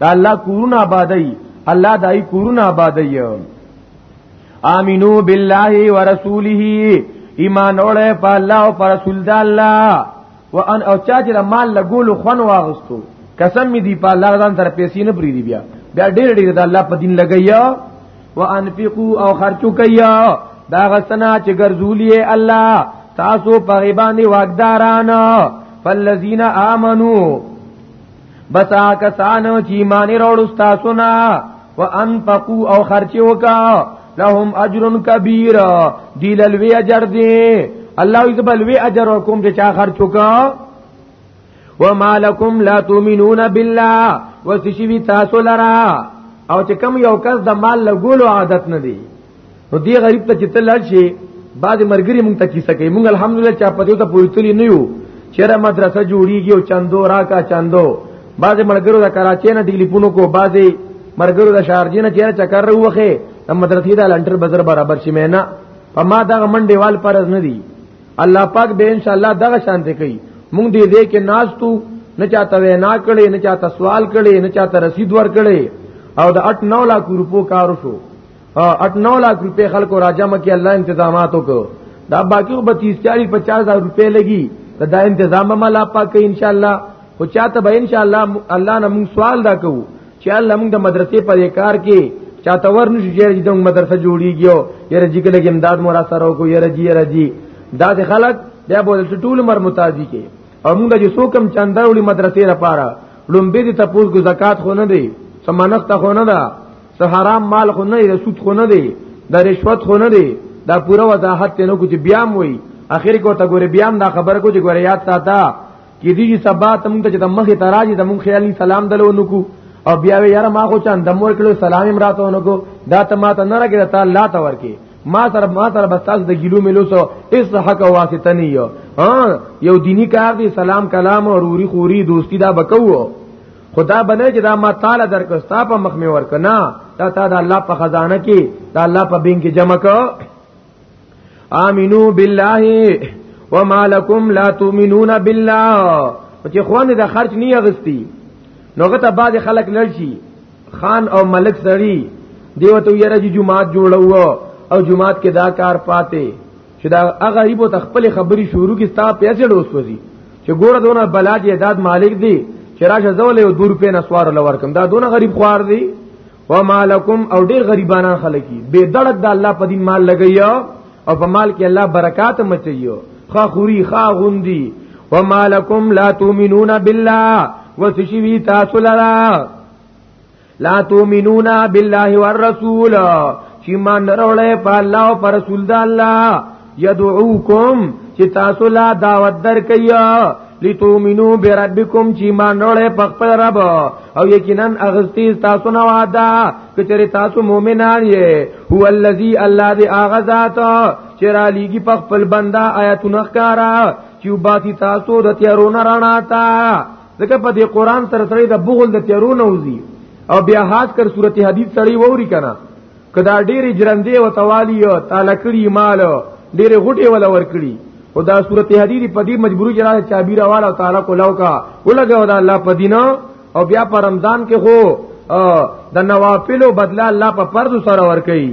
دا الله کورونه آبادی الله دای کورونه آبادی امینو بالله ورسوله ایمان اورې په الله او پر رسول الله وان او چا چې مال لګول خون واغستو قسم می دی په الله ځان تر پیسې نه پری دی بیا بیا ډېر ډېر د الله په دین لګیا وانفقوا او خرچو کیا دا غسنا چې ګرځولی الله تاسو په غیبانی واقداران فالذین آمنو بسا کسانو چې ایمان وروړو تاسو نه وانفقوا او خرچ وکا لهم اجر کبیر دی لوی اجر دی الله یې بل وی اجر کوم چې چا خرچ وکا وما لكم لا تؤمنون بالله وسشوی تاسو لرا او چې کم یو کس د مال لګولو عادت نه دی نو دی غریب ته چې تل شي بعد مرګري مونږ ته کیسه کوي مونږ الحمدلله چا په دې ته پوری تلی نه یو چیرې مدرسه جوړیږي او چندو راکا چندو بعض مرګرو د کراچۍ نه ټلیفونو کو بعض مرګرو د شارجې نه چیرې چکر روخه د مدرسې د لنټر بازار برابر شي مې نه په ما دغه منډې وال پرز نه دی الله پاک به ان شاء الله دغه شان دی کوي مونږ دې دې کې ناز تو نه چاته وینا کړي نه چاته سوال کړي نه چاته رسید ور کړي او د 8 9 لک روپو کار شو اټ 9 لک روپے خلکو راجمه کې الله انتظامات وکړو دا باقی به 30 40 50 هزار روپے لګي دا, دا انتظام به مال پاک ان شاء الله خو چاته به ان شاء الله الله نه موږ سوال دا کوو چې الله موږ د مدرسې پر کار کې چاته ور نشو چې د مدرسه جوړیږي او یره جی کله امداد مورا سره کو یره جی یره جی دا د خلک دا بول ټول مر متازي کې او موږ چې سو کم چانداولي مدرسې لپاره لومبه دي تپوس کو زکات خو نه دی سمانخت خو نه ده ته حرام مال خو نه دی سود خو نه دی د رشوت خو نه دی دا پوره وضاحت ته نو کوچ بیا موي اخر کو ته ګوره بیا دا خبر کو چې ګوره یاد ساته کې دي سبا تم ته د مخه تراجي د مون خیال سلام دلو نو کو او بیا وی یاره ما خو چاند مور کلو سلام امراتو نو کو دا ته ما ته نه راګره ته الله ته ورکی ما سره ما سره بستاس د ګلو ملو سو اس حق واسطه نه یو یو دینی کار دی سلام کلام او روری خوري دوستی دا بکوو خدا بنه چې دا ما تعالی درکو ستا په مخ می ورک نه دا تا د الله په خزانه کې د الله په بین کې جمع کو امنو بالله وما لكم لا تؤمنون بالله چې خوان د خرج نه غستی نوغه ته بعض خلک لړشي خان او ملک سړی دیو ته یره جمعات جوړو او جمعات کې دا کار پاته چې دا هغه ایبو تخپل خبري شروع کی ستا پیسې ډوسوځي چې ګوره دونه بلاد یداد مالک دی چې راشه زول یو دور په نسوار لور کم دا دونه غریب خوار دی و مالکم او ډیر غریبانان خلکی بے دړک د الله په دین مال لګیا او په مال کې الله برکات مچيو خاخوري خاغوندي و مالکم لا تؤمنون بالله وسشوی تاسو لرا لا تؤمنون بالله والرسول چې مان نرولې په الله او پر رسول د الله يدعوکم چې تاسو لا دعوت درکیا لتومنو بربکم چې مان نرولې په خپل رب او یقینا اغستی تاسو نه وعده کچری تاسو مؤمنان یې هو الذی الله دی اغه ذات چې را لېږي په خپل بندا آیاتونه ښکارا چې باتی تاسو د تیارو نه رڼا تا ځکه په دې قران تر ترې د بغل د تیرو نوځي او بیا خاص کر صورت حدیث سړی ووري کنه کدا ډېری جرندې او توالی او تعالی کړی مال ډېری غټي ولا ور کړی او دا صورت حدیث په دې مجبوری جلاله چابیره والا او تعالی کو لو کا ولګه دا الله په دینه او بیا په رمضان کې خو د نوافلو بدله الله په فرض سره ور کوي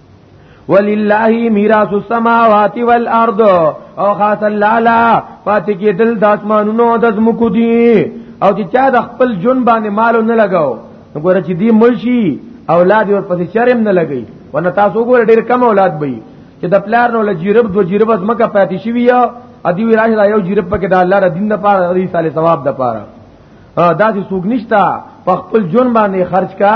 ولله میراث السماوات والارض او خاص الله لا پات کې دل د اسمانونو د زمکو دي او چې چا د خپل جون باندې مال نه لګاو نو ګور چې دی مرشي اولاد ور پسې شرم نه لګي ونه تاسو ګور ډیر کم اولاد بي چې د پلار نو لجیرب دو جیرب از مکه پاتې شي وي ادي وی راځي یو جیرب پکې د الله د دین د پاره د رساله ثواب د پاره دا چې سوګ نشتا په خپل جون باندې خرج کا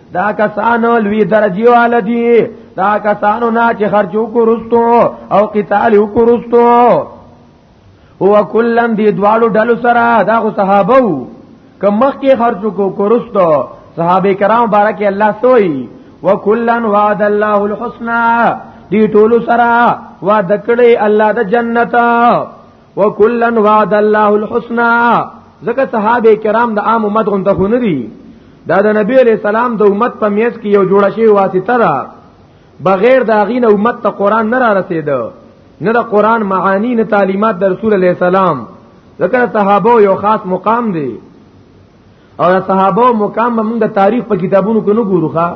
دا کسانو لوی درجی والدی دا کسانو نه چې خرچو کو رستو او قتال کو رستو هو کلن دی دوالو ډلو سره دا خو صحابه وو کم مخ کې خرچو کو کو رستو صحابه کرام بارک الله سوئی وکلن وعد الله الحسنا دی ټولو سره وعده کړی الله د جنت وکلا وعد الله الحسنا ځکه صحابه کرام د عام امت غونډه خو نه دي دا د نبی علی سلام د امت په میز کې یو جوړ شوی واسطه ده بغیر دا غین امت ته قران نه را رسیدو نه د قران معانی نه تعلیمات د رسول علی سلام ځکه صحابه یو خاص مقام دی او صحابه او مقام موږ د تاریخ په کتابونو کې نه ګورو ښا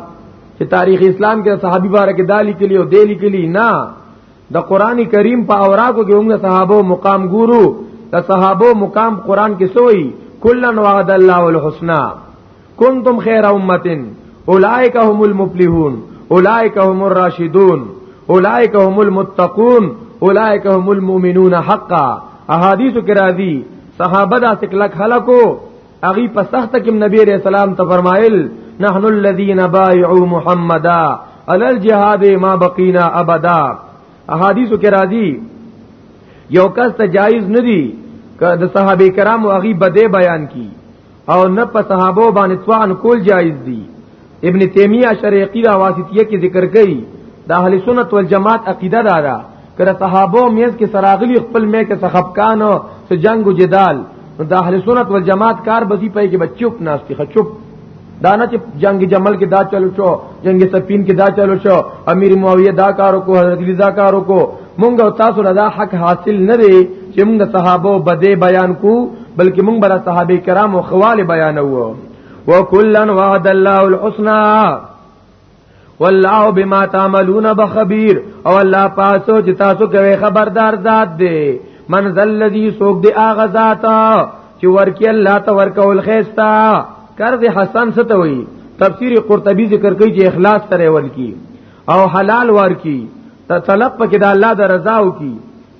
چې تاریخ اسلام کې صحابي باره کې دالی کلی او دیلی کلی نه د قران کریم په اوراقو کې موږ صحابه او مقام ګورو د صحابه او مقام قران کې سوئی کلن وعد الله الحسنا کنتم خیر امه اولئک هم المفلحون اولئک هم الراشدون اولئک هم المتقون اولئک هم المؤمنون حقا احادیث کې راځي صحابه دا سکلک خلکو اغي په سخت کې نبی رسول سلام ته فرمایل نحن الذين بايعوا محمدا على الجهاد ما بقينا ابدا احادیث کې راځي یو کس ته جایز ندی د صحابه کرامو اغي بده بیان کی او نه په صحابه باندې طعن کول جایز دي ابن تیمیه شریعی دا واسطیه کې ذکر کړي د اهل سنت والجماعت عقیده دا ده کړه صحابه میز کې سراغلی خپل مې کې صحابکان او جنگ او جدال د اهل سنت والجماعت کار بزی پې کې بچوپ ناشتي خچوپ دانا چې جنگ جمل کې دا چلو شو جنگ سپین کې دا چلو شو امیر معاویه دا کارو کو حضرت علی دا کارو کو مونږ او تاسو رضا حق حاصل نه دی چې مونږ صحابه بده بیان کو بلکې مونږ بر صحابه کرام او خواله بیانو وکلا وعد الله الحسنا والله بما تعملون بخبير او الله پاسو چې تاسو کوي خبردار ذات دی من ذل الذي سوق دی اغه ذاتا چې ورکی الله ته ورکول خيستا قرض حسن ستوي تفسیر قرطبي ذکر کوي چې اخلاص ترې ورکی او حلال ورکی ته طلب پکې د الله د رضا او کی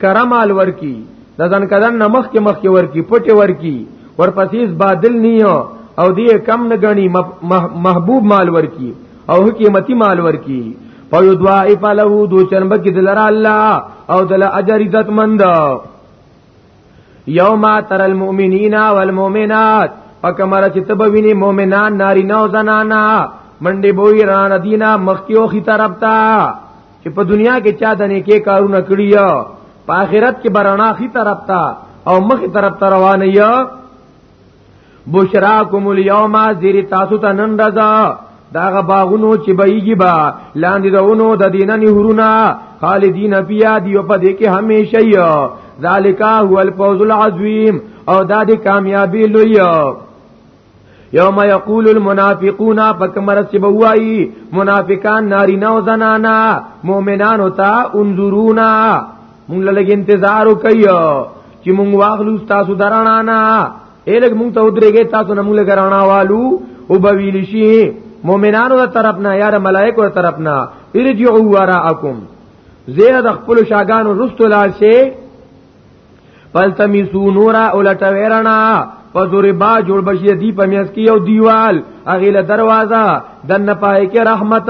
کرمال ورکی د ځن کدن نمخ کې مخ کې ورکی پټي ورکی ورپسیز بادل نیو او دی کم نه غنی محبوب مال ورکی او حکمتي مال ورکی فیدوا افله دو چنبه کې دلرا الله او دل اجر عزت مند یوم تر المؤمنین والمؤمنات پکمر چې تبوینه مؤمنان ناری نو زنانا منډي بوئی ران دینا مخکیو خي طرف تا چې په دنیا کې چا د نیکه کارونه کړی یا په آخرت کې برنا خي طرف تا او مخ طرف ته روان یا بشراکم اليوم زیر تاسو ته نن رضا داغه باغونو چې بېږي با لاندې دونو د دینه نهرونه خالدین بیا دی په دې کې همیشه یو ذالک هو الفوز العظیم او دا د کامیابی لوی یوم یقول المنافقون فکمرت چې بوایي منافقان نارینه او زنانا مؤمنان او تا انظرونا مونږ لږ انتظار وکيو چې مونږ واغلو تاسو درانا نه الګ مونږ ته ودرېږي تاسو نه مونږ لګ رانا والو او بویل شي مؤمنانو تر طرف نه یار ملائکه تر طرف نه ارجعوا وراءکم زیاد خپل شاګان رستو لاشه پلتمیسو نورا اولټویرنا فضربا جوړ بشي دی په میاس کې یو دیوال اغه له دروازه دنه پای کې رحمت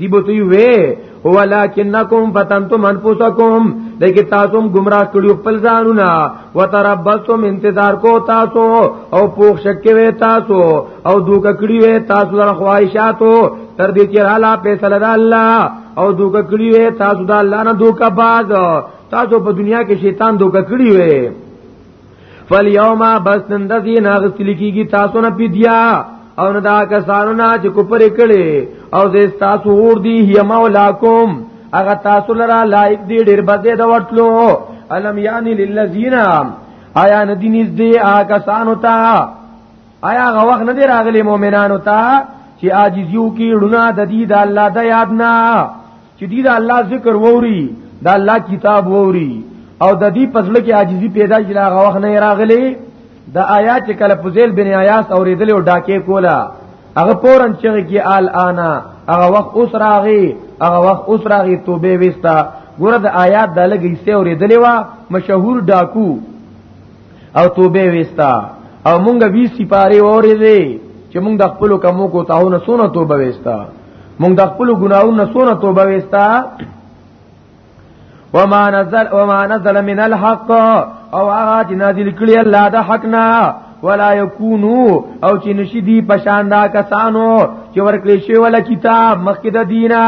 دی بوتوی وی ولکنکم فتنتم انفسکم لیکن تاسو هم گمراه کړیو خپل ځانونه وتربصتم انتظار کو تاسو او پوښ شکې وې تاسو او دوک کړی وې تاسو لپاره خواهشاتو تر دې چې حالا فیصله ده الله او دوک کړی وې تاسو د الله نه دوک باز تاسو په دنیا کې شیطان دوک کړی وې فالیوما بس نن د دین اغستل کیږي تاسو نه پیدیا او نه دا کسانو نه چې کوپر کړي او زه تاسو ور دي هی مولاکم اغه تاسو لرا لایق دی ډیر بده د ورتلو الم یعنی للذین آیا ندی نږدې آ کسانو ته آیا هغه وخت نه دی راغلی مؤمنانو ته چې عاجزیو کې ړونه د دې د الله د یاد نه چې دې دا الله ذکر ووري دا الله کتاب ووري او د دې پزړه کې عاجزي پیدا شي هغه وخت نه راغلي د آیات کله فضیل بن عیاس اوریدل او ډاکې کولا هغه پورن چې کې آل انا هغه وخت اوس راغي هغه وخت اوس راغي توبه وستا ګوره د آیات د لګي سه اوریدلې وا مشهور ډاکو او توبه وستا او مونږ 20 سپاره اورې چې مونږ د خپل کومو کو تاونه سونه توبه وستا مونږ د خپل ګناہوں نه سونه توبه وستا وما نزل وما نزل من الحق او هغه چې نازل کړي الله د حق نه ولا یکونو او چې نشي دی پشاندا کسانو چې ورکړي شوی ولا کتاب مخکې د دینه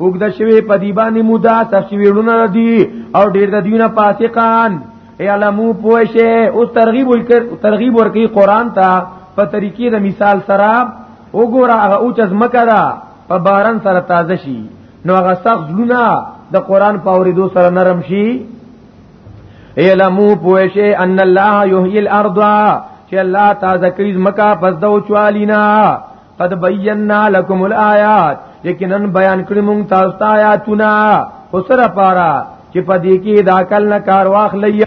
وګد شوی په دی باندې مودا تشویړونه دي او ډیر د دینه فاسقان علمو پوښه او ترغیب ورکړي ترغیب ورکړي قران ته په طریقې د مثال سره وګوره هغه اوچ از مکه ده په باران سره تازه شي نو هغه سخت زلونه د قران په اوریدو سره نرم شي علمو پوشه ان الله یحیی الارض چې الله تازه کوي مکه پس د اوچوالینا قد بینا لكم الآیات یقینا بیان کړی مونږ تاسو ته آیاتونه اوسره پارا چې په دې کې دا کل نه کار واخلې